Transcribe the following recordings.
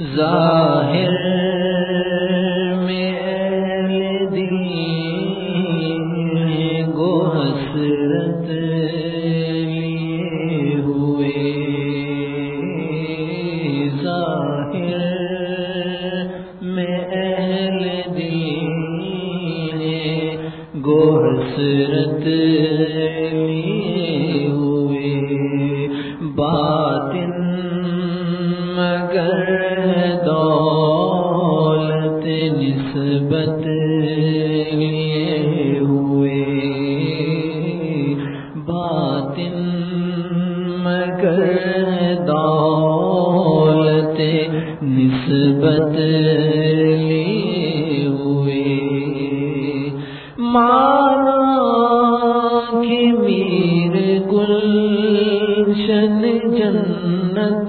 ظاہر میں دل گو حسرت لیے ہوئے۔ ظاہر میں اہل دل گو حسرت لیے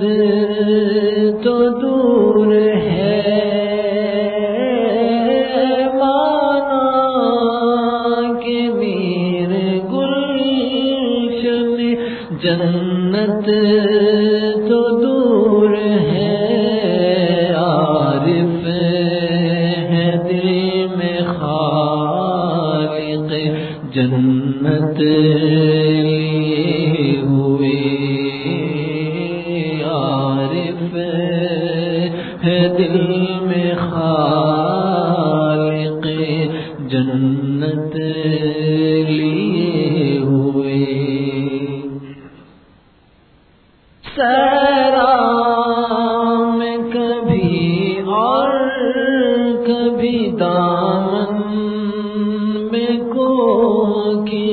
جنت تو دور ہے۔ مانا کہ میر گلشن جنت لیے ہوئے سیرا میں کبھی اور کبھی دامن میں کو کی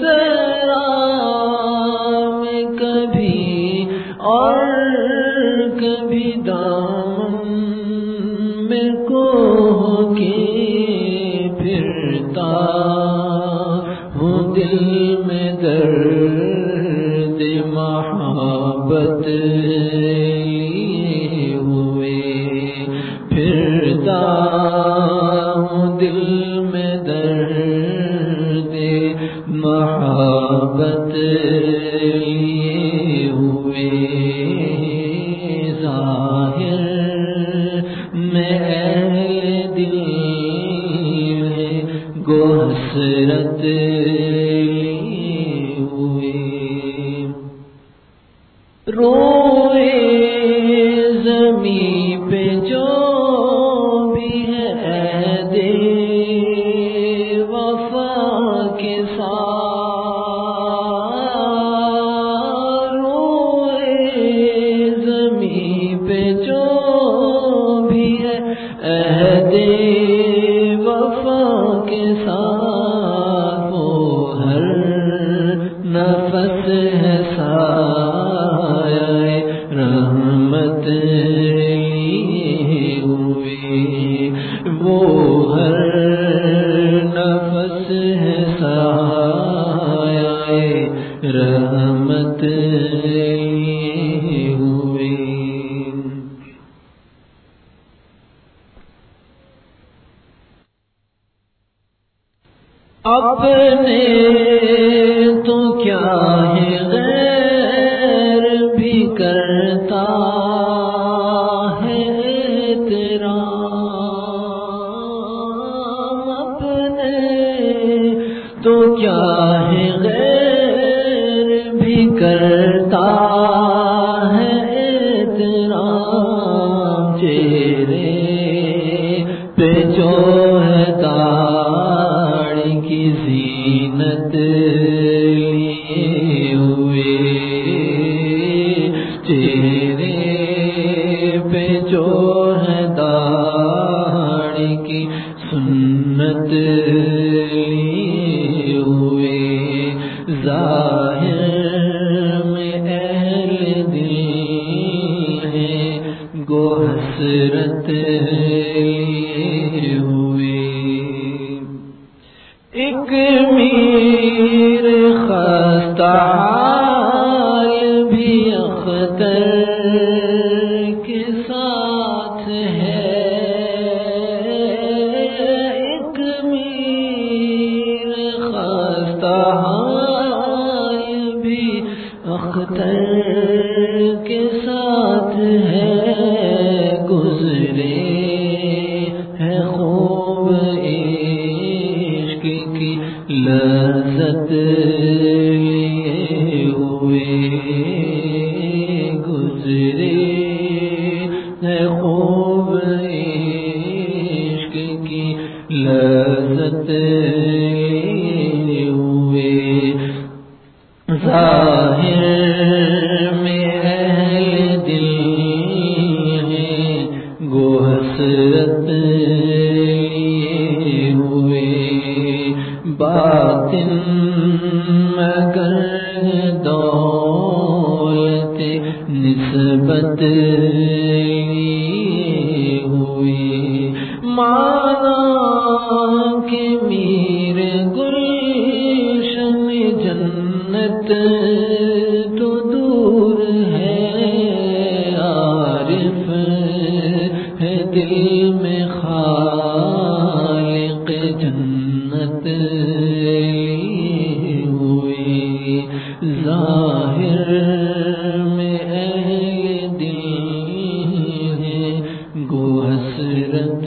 سیرا میں کبھی اور کبھی دامن میں کو کی محبت ہوئے، پھرتا ہوں دل میں درد، محبت لیے ہوئے۔ ظاہر میں اہل دل میں گو حسرت road رحمت لیے ہوئے اپنے تو کیا ہے غیر بھی کرتا ہے تیرا۔ اپنے تو کیا ہے غیر پہ جو ہے داڑھی کی زینت حسرت لیے ہوئے۔ ایک میر خستہ بھی اختر کے ساتھ ہے۔ ایک میر خستہ بھی اختر لذت لیے ہوئے گزرے ہے دولت نسبت ہوئی۔ مانا کہ میر گلشن جنت تو دور ہے، عارف ہے دل میں خالق جنت۔ آخرت